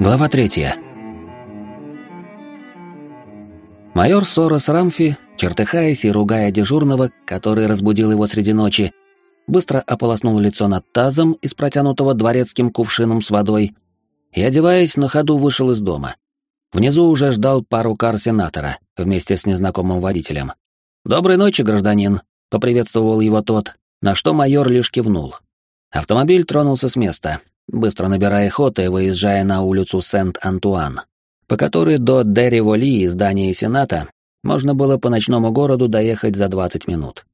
Глава третья. Майор Сорос Рамфи, чертыхаясь и ругая дежурного, который разбудил его среди ночи, быстро ополоснул лицо над тазом из протянутого дворецким кувшином с водой и, одеваясь, на ходу вышел из дома. Внизу уже ждал пару кар сенатора вместе с незнакомым водителем. «Доброй ночи, гражданин», — поприветствовал его тот, на что майор лишь кивнул. Автомобиль тронулся с места, быстро набирая ход и выезжая на улицу Сент-Антуан, по которой до Дерри-Воли здания Сената можно было по ночному городу доехать за 20 минут.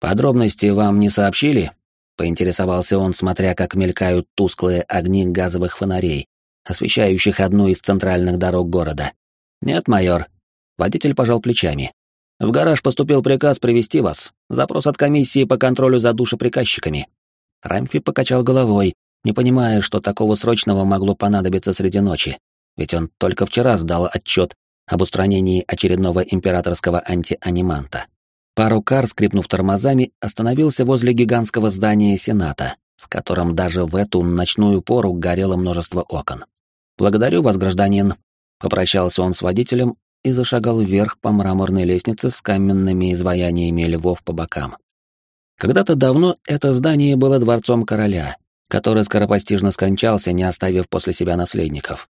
«Подробности вам не сообщили?» — поинтересовался он, смотря как мелькают тусклые огни газовых фонарей, освещающих одну из центральных дорог города. «Нет, майор». Водитель пожал плечами. «В гараж поступил приказ привести вас. Запрос от комиссии по контролю за душеприказчиками». Рамфи покачал головой, не понимая, что такого срочного могло понадобиться среди ночи, ведь он только вчера сдал отчет об устранении очередного императорского антианиманта. Пару кар, скрипнув тормозами, остановился возле гигантского здания Сената, в котором даже в эту ночную пору горело множество окон. «Благодарю вас, гражданин», — попрощался он с водителем и зашагал вверх по мраморной лестнице с каменными изваяниями львов по бокам. Когда-то давно это здание было дворцом короля, который скоропостижно скончался, не оставив после себя наследников.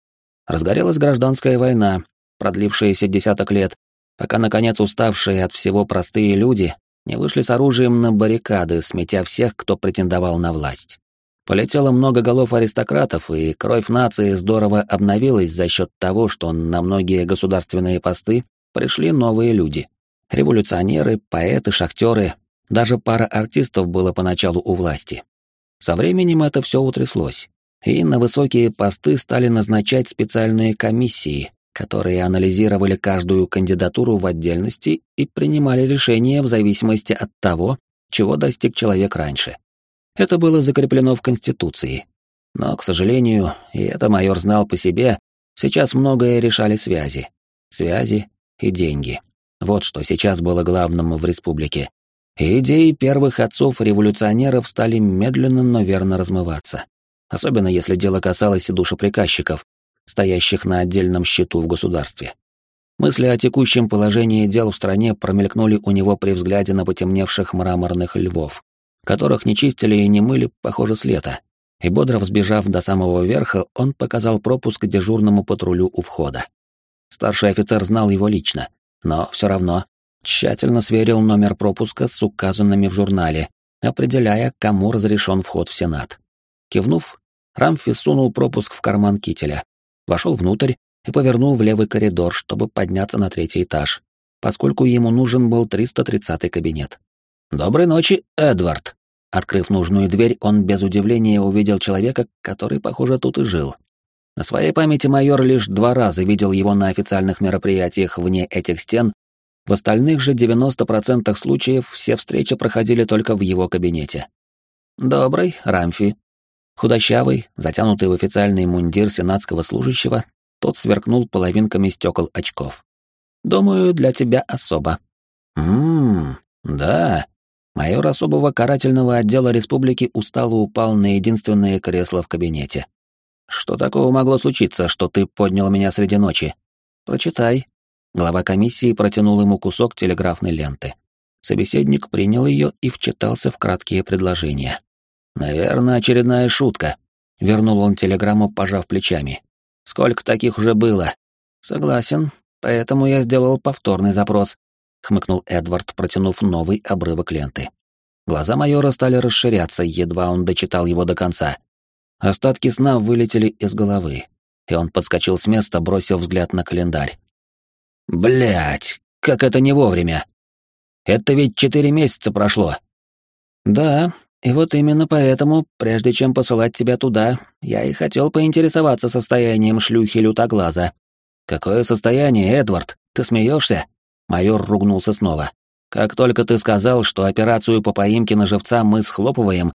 Разгорелась гражданская война, продлившаяся десяток лет, пока, наконец, уставшие от всего простые люди не вышли с оружием на баррикады, сметя всех, кто претендовал на власть. Полетело много голов аристократов, и кровь нации здорово обновилась за счет того, что на многие государственные посты пришли новые люди. Революционеры, поэты, шахтеры, даже пара артистов было поначалу у власти. Со временем это все утряслось, и на высокие посты стали назначать специальные комиссии, которые анализировали каждую кандидатуру в отдельности и принимали решения в зависимости от того, чего достиг человек раньше. Это было закреплено в Конституции. Но, к сожалению, и это майор знал по себе, сейчас многое решали связи. Связи и деньги. Вот что сейчас было главным в республике и идеи первых отцов-революционеров стали медленно, но верно размываться. Особенно если дело касалось душеприказчиков, стоящих на отдельном счету в государстве. Мысли о текущем положении дел в стране промелькнули у него при взгляде на потемневших мраморных львов, которых не чистили и не мыли, похоже, с лета. И бодро взбежав до самого верха, он показал пропуск дежурному патрулю у входа. Старший офицер знал его лично, но все равно Тщательно сверил номер пропуска с указанными в журнале, определяя, кому разрешен вход в Сенат. Кивнув, Рамфи сунул пропуск в карман кителя, вошел внутрь и повернул в левый коридор, чтобы подняться на третий этаж, поскольку ему нужен был 330-й кабинет. «Доброй ночи, Эдвард!» Открыв нужную дверь, он без удивления увидел человека, который, похоже, тут и жил. На своей памяти майор лишь два раза видел его на официальных мероприятиях вне этих стен в остальных же 90% случаев все встречи проходили только в его кабинете. Добрый, Рамфи. Худощавый, затянутый в официальный мундир сенатского служащего, тот сверкнул половинками стекол очков. Думаю, для тебя особо. Ммм, да. Майор особого карательного отдела республики устало упал на единственное кресло в кабинете. Что такого могло случиться, что ты поднял меня среди ночи? Прочитай, Глава комиссии протянул ему кусок телеграфной ленты. Собеседник принял ее и вчитался в краткие предложения. «Наверное, очередная шутка», — вернул он телеграмму, пожав плечами. «Сколько таких уже было?» «Согласен, поэтому я сделал повторный запрос», — хмыкнул Эдвард, протянув новый обрывок ленты. Глаза майора стали расширяться, едва он дочитал его до конца. Остатки сна вылетели из головы, и он подскочил с места, бросив взгляд на календарь. Блять, как это не вовремя. Это ведь четыре месяца прошло. Да, и вот именно поэтому, прежде чем посылать тебя туда, я и хотел поинтересоваться состоянием шлюхи лютоглаза. Какое состояние, Эдвард? Ты смеешься? Майор ругнулся снова. Как только ты сказал, что операцию по поимке на живца мы схлопываем,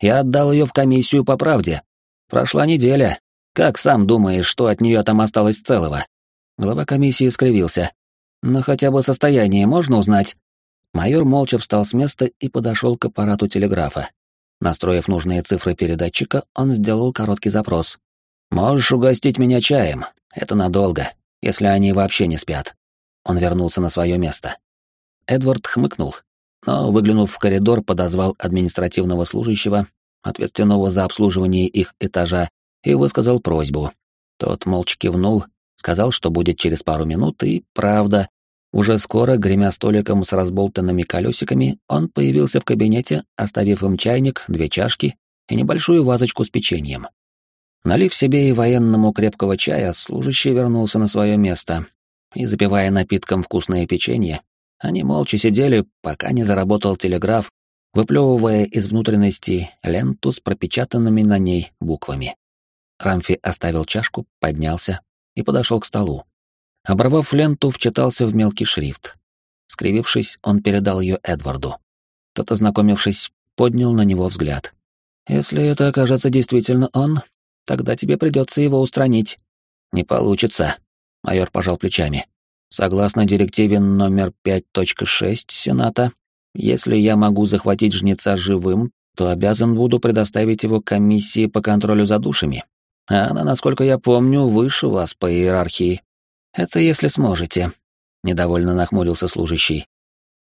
я отдал ее в комиссию по правде. Прошла неделя. Как сам думаешь, что от нее там осталось целого? Глава комиссии скривился. «Но хотя бы состояние можно узнать?» Майор молча встал с места и подошел к аппарату телеграфа. Настроив нужные цифры передатчика, он сделал короткий запрос. «Можешь угостить меня чаем. Это надолго, если они вообще не спят». Он вернулся на свое место. Эдвард хмыкнул, но, выглянув в коридор, подозвал административного служащего, ответственного за обслуживание их этажа, и высказал просьбу. Тот молча кивнул, сказал, что будет через пару минут, и, правда, уже скоро, гремя столиком с разболтанными колесиками, он появился в кабинете, оставив им чайник, две чашки и небольшую вазочку с печеньем. Налив себе и военному крепкого чая, служащий вернулся на свое место, и, запивая напитком вкусное печенье, они молча сидели, пока не заработал телеграф, выплевывая из внутренности ленту с пропечатанными на ней буквами. Рамфи оставил чашку, поднялся и подошел к столу. Оборвав ленту, вчитался в мелкий шрифт. Скривившись, он передал ее Эдварду. Тот, ознакомившись, поднял на него взгляд. «Если это окажется действительно он, тогда тебе придется его устранить». «Не получится», — майор пожал плечами. «Согласно директиве номер 5.6 Сената, если я могу захватить жнеца живым, то обязан буду предоставить его комиссии по контролю за душами. А она, насколько я помню, выше вас по иерархии. Это если сможете. Недовольно нахмурился служащий.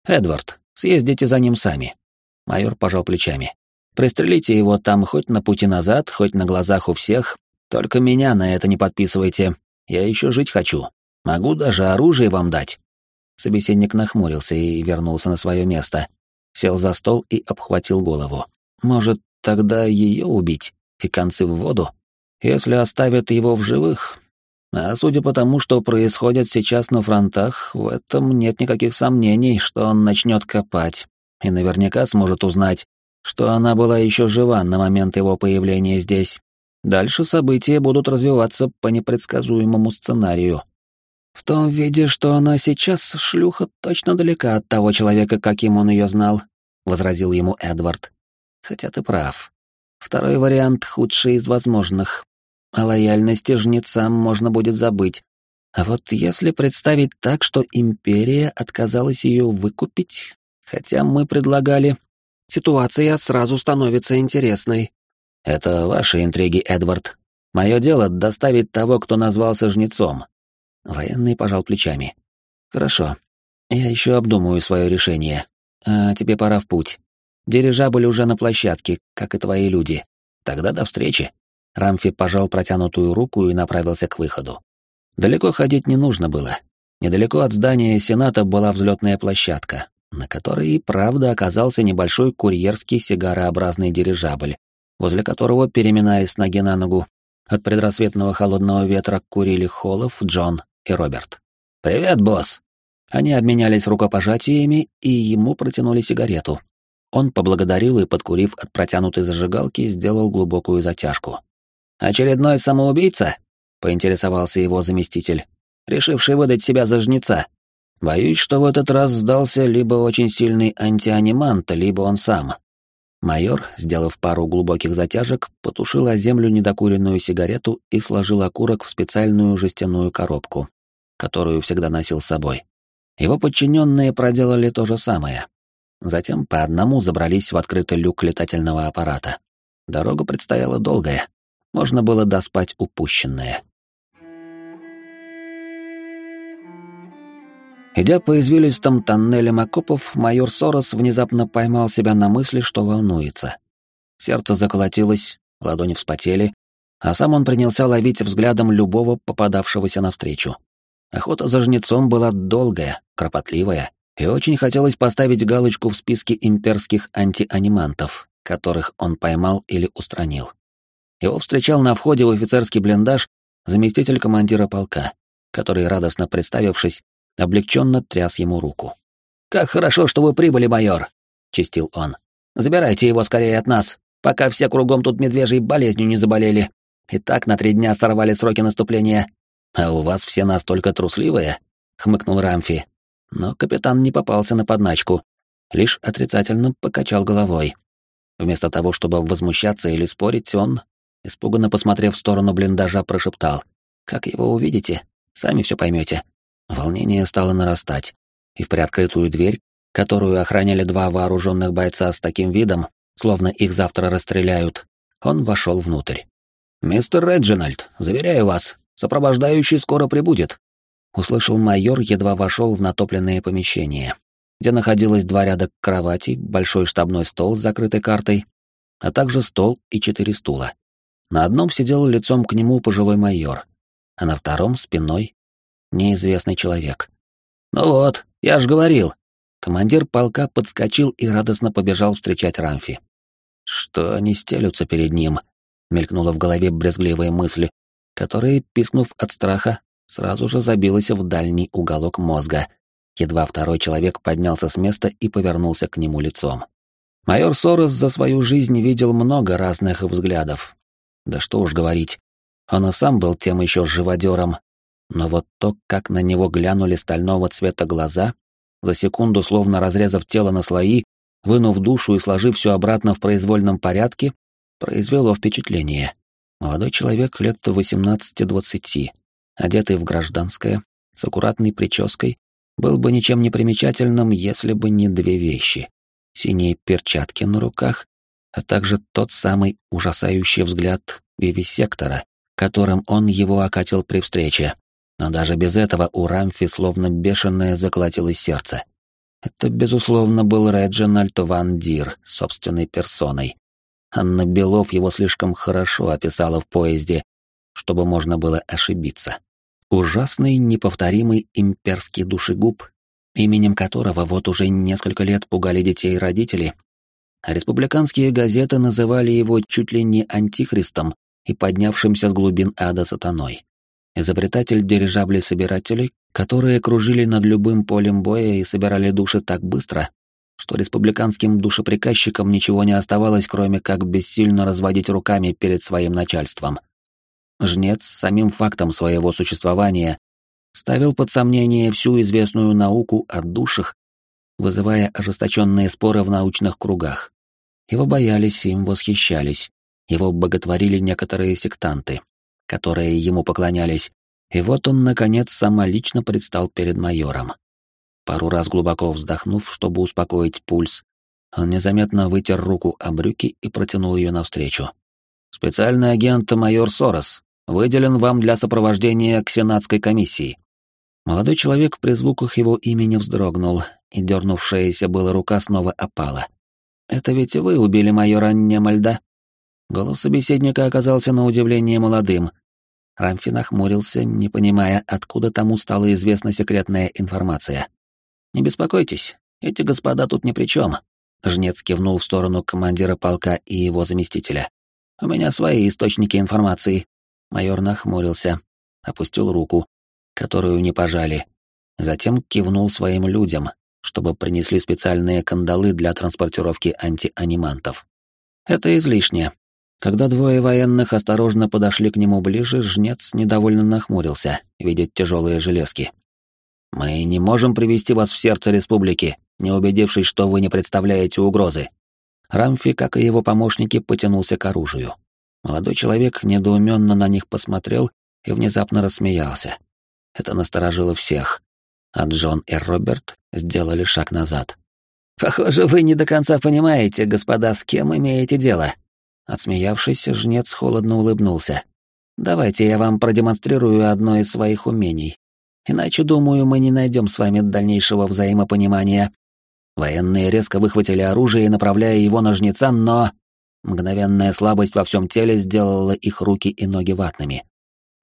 Эдвард, съездите за ним сами. Майор пожал плечами. Пристрелите его там хоть на пути назад, хоть на глазах у всех. Только меня на это не подписывайте. Я еще жить хочу. Могу даже оружие вам дать. Собеседник нахмурился и вернулся на свое место. Сел за стол и обхватил голову. Может, тогда ее убить и концы в воду? Если оставят его в живых, а судя по тому, что происходит сейчас на фронтах, в этом нет никаких сомнений, что он начнет копать, и наверняка сможет узнать, что она была еще жива на момент его появления здесь. Дальше события будут развиваться по непредсказуемому сценарию. В том виде, что она сейчас, шлюха точно далека от того человека, каким он ее знал, — возразил ему Эдвард. Хотя ты прав. Второй вариант худший из возможных. О лояльности жнецам можно будет забыть. А вот если представить так, что империя отказалась ее выкупить, хотя мы предлагали, ситуация сразу становится интересной. Это ваши интриги, Эдвард. Мое дело — доставить того, кто назвался жнецом. Военный пожал плечами. Хорошо. Я еще обдумаю свое решение. А тебе пора в путь. Дирижабль уже на площадке, как и твои люди. Тогда до встречи. Рамфи пожал протянутую руку и направился к выходу. Далеко ходить не нужно было. Недалеко от здания Сената была взлетная площадка, на которой и правда оказался небольшой курьерский сигарообразный дирижабль, возле которого, переминаясь с ноги на ногу, от предрассветного холодного ветра курили Холлов, Джон и Роберт. «Привет, босс!» Они обменялись рукопожатиями и ему протянули сигарету. Он поблагодарил и, подкурив от протянутой зажигалки, сделал глубокую затяжку. «Очередной самоубийца?» — поинтересовался его заместитель, решивший выдать себя за жнеца. «Боюсь, что в этот раз сдался либо очень сильный антианимант, либо он сам». Майор, сделав пару глубоких затяжек, потушил о землю недокуренную сигарету и сложил окурок в специальную жестяную коробку, которую всегда носил с собой. Его подчиненные проделали то же самое. Затем по одному забрались в открытый люк летательного аппарата. Дорога предстояла долгая, можно было доспать упущенное. Идя по извилистым тоннелям окопов, майор Сорос внезапно поймал себя на мысли, что волнуется. Сердце заколотилось, ладони вспотели, а сам он принялся ловить взглядом любого попадавшегося навстречу. Охота за жнецом была долгая, кропотливая, и очень хотелось поставить галочку в списке имперских антианимантов, которых он поймал или устранил. Его встречал на входе в офицерский блиндаж заместитель командира полка, который, радостно представившись, облегченно тряс ему руку. «Как хорошо, что вы прибыли, майор!» — чистил он. «Забирайте его скорее от нас, пока все кругом тут медвежьей болезнью не заболели. И так на три дня сорвали сроки наступления. А у вас все настолько трусливые?» — хмыкнул Рамфи. Но капитан не попался на подначку, лишь отрицательно покачал головой. Вместо того, чтобы возмущаться или спорить, он испуганно посмотрев в сторону блиндажа, прошептал. «Как его увидите, сами все поймете». Волнение стало нарастать, и в приоткрытую дверь, которую охраняли два вооруженных бойца с таким видом, словно их завтра расстреляют, он вошел внутрь. «Мистер Реджинальд, заверяю вас, сопровождающий скоро прибудет», — услышал майор, едва вошел в натопленное помещение, где находилось два ряда кроватей, большой штабной стол с закрытой картой, а также стол и четыре стула. На одном сидел лицом к нему пожилой майор, а на втором — спиной неизвестный человек. «Ну вот, я ж говорил!» Командир полка подскочил и радостно побежал встречать Рамфи. «Что они стелются перед ним?» — мелькнула в голове брезгливая мысль, которая, пискнув от страха, сразу же забилась в дальний уголок мозга. Едва второй человек поднялся с места и повернулся к нему лицом. Майор Сорос за свою жизнь видел много разных взглядов. Да что уж говорить, он и сам был тем еще живодером, но вот то, как на него глянули стального цвета глаза, за секунду словно разрезав тело на слои, вынув душу и сложив все обратно в произвольном порядке, произвело впечатление. Молодой человек лет 18-20, одетый в гражданское, с аккуратной прической, был бы ничем не примечательным, если бы не две вещи. Синие перчатки на руках, а также тот самый ужасающий взгляд вивисектора, которым он его окатил при встрече. Но даже без этого у Рамфи словно бешеное заколотилось сердце. Это, безусловно, был Реджинальд Ван Дир собственной персоной. Анна Белов его слишком хорошо описала в поезде, чтобы можно было ошибиться. Ужасный, неповторимый имперский душегуб, именем которого вот уже несколько лет пугали детей и родители, а республиканские газеты называли его чуть ли не антихристом и поднявшимся с глубин ада сатаной изобретатель дирижаблей-собирателей, которые кружили над любым полем боя и собирали души так быстро, что республиканским душеприказчикам ничего не оставалось, кроме как бессильно разводить руками перед своим начальством. Жнец самим фактом своего существования ставил под сомнение всю известную науку о душах, вызывая ожесточенные споры в научных кругах. Его боялись, им восхищались, его боготворили некоторые сектанты, которые ему поклонялись, и вот он, наконец, самолично предстал перед майором. Пару раз глубоко вздохнув, чтобы успокоить пульс, он незаметно вытер руку о брюки и протянул ее навстречу. «Специальный агент майор Сорос выделен вам для сопровождения к сенатской комиссии». Молодой человек при звуках его имени вздрогнул, и дернувшаяся была рука снова опала. «Это ведь вы убили майора Немальда?» Голос собеседника оказался на удивление молодым. Рамфи нахмурился, не понимая, откуда тому стала известна секретная информация. «Не беспокойтесь, эти господа тут ни при чем», — Жнец кивнул в сторону командира полка и его заместителя. «У меня свои источники информации». Майор нахмурился, опустил руку, которую не пожали. Затем кивнул своим людям, чтобы принесли специальные кандалы для транспортировки антианимантов. «Это излишне. Когда двое военных осторожно подошли к нему ближе, жнец недовольно нахмурился, видя тяжелые железки. «Мы не можем привести вас в сердце республики, не убедившись, что вы не представляете угрозы». Рамфи, как и его помощники, потянулся к оружию. Молодой человек недоуменно на них посмотрел и внезапно рассмеялся. Это насторожило всех, а Джон и Роберт сделали шаг назад. «Похоже, вы не до конца понимаете, господа, с кем имеете дело», Отсмеявшись, жнец холодно улыбнулся. «Давайте я вам продемонстрирую одно из своих умений. Иначе, думаю, мы не найдем с вами дальнейшего взаимопонимания». Военные резко выхватили оружие, направляя его на жнеца, но... Мгновенная слабость во всем теле сделала их руки и ноги ватными.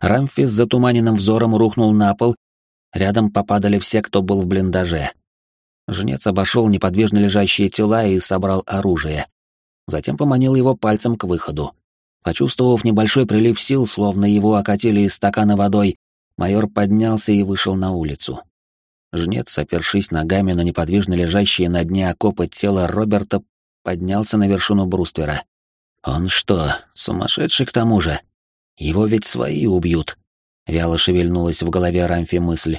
Рамфи с затуманенным взором рухнул на пол, рядом попадали все, кто был в блиндаже. Жнец обошел неподвижно лежащие тела и собрал оружие затем поманил его пальцем к выходу. Почувствовав небольшой прилив сил, словно его окатили из стакана водой, майор поднялся и вышел на улицу. Жнец, опершись ногами на неподвижно лежащее на дне окопа тело Роберта, поднялся на вершину бруствера. «Он что, сумасшедший к тому же? Его ведь свои убьют!» Вяло шевельнулась в голове Рамфи мысль.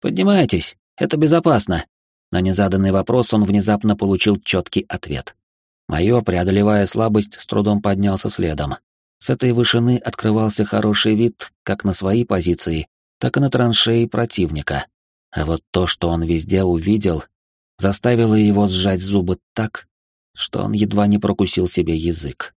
«Поднимайтесь, это безопасно!» На незаданный вопрос он внезапно получил четкий ответ. Майор, преодолевая слабость, с трудом поднялся следом. С этой вышины открывался хороший вид как на свои позиции, так и на траншеи противника. А вот то, что он везде увидел, заставило его сжать зубы так, что он едва не прокусил себе язык.